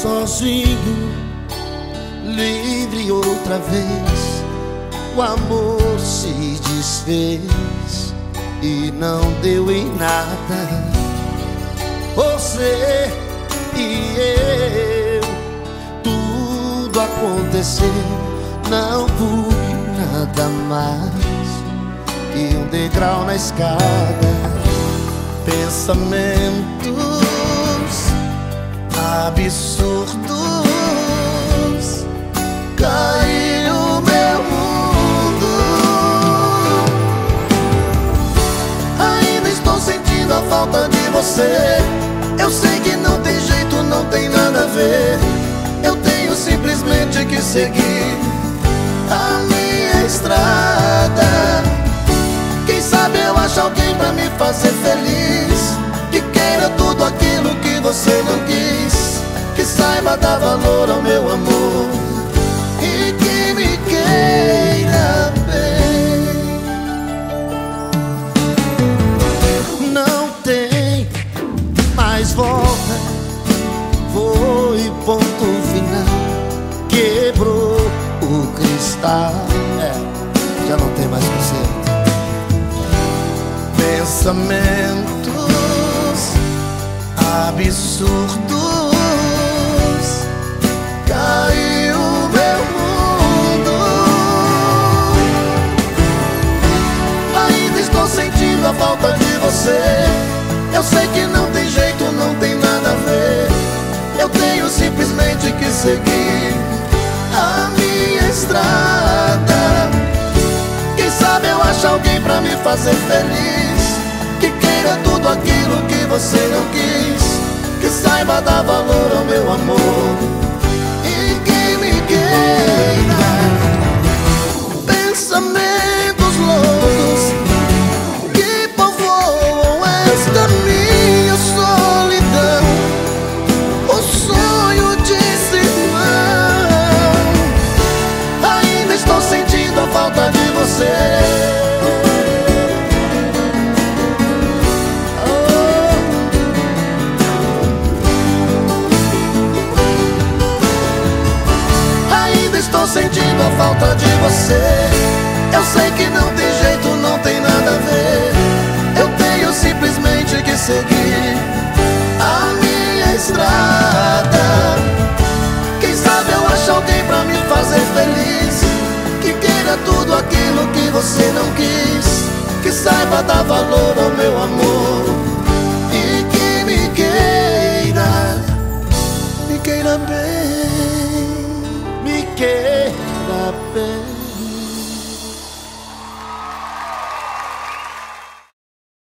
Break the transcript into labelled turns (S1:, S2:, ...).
S1: sozinho, livre outra vez. O amor se desfez e não deu em nada. Você e eu, tudo aconteceu, não fui nada mais que um degrau na escada. Pensamentos absurdos caiu meu mundo. Ainda estou sentindo a falta de você. Eu sei que não tem jeito, não tem nada a ver. Eu tenho simplesmente que seguir a Que saiba dar valor ao meu amor. E que me queira bem. Não tem mais volta. Foi ponto final. Quebrou o cristal. É, já não tem mais conserto. Pensamentos absurdos a falta de você. Eu sei que não tem jeito, não tem nada a ver. Eu tenho simplesmente que seguir a minha estrada. Quem sabe eu acho alguém pra me fazer feliz. Que queira tudo aquilo que você não quis. Que saiba dar valor ao meu amor. Estou sentindo a falta de você. Eu sei que não tem jeito, não tem nada a ver. Eu tenho simplesmente que seguir a minha estrada. Quem sabe eu acho alguém pra me fazer feliz. Que queira tudo aquilo que você não quis. Que saiba dar valor ao meu amor.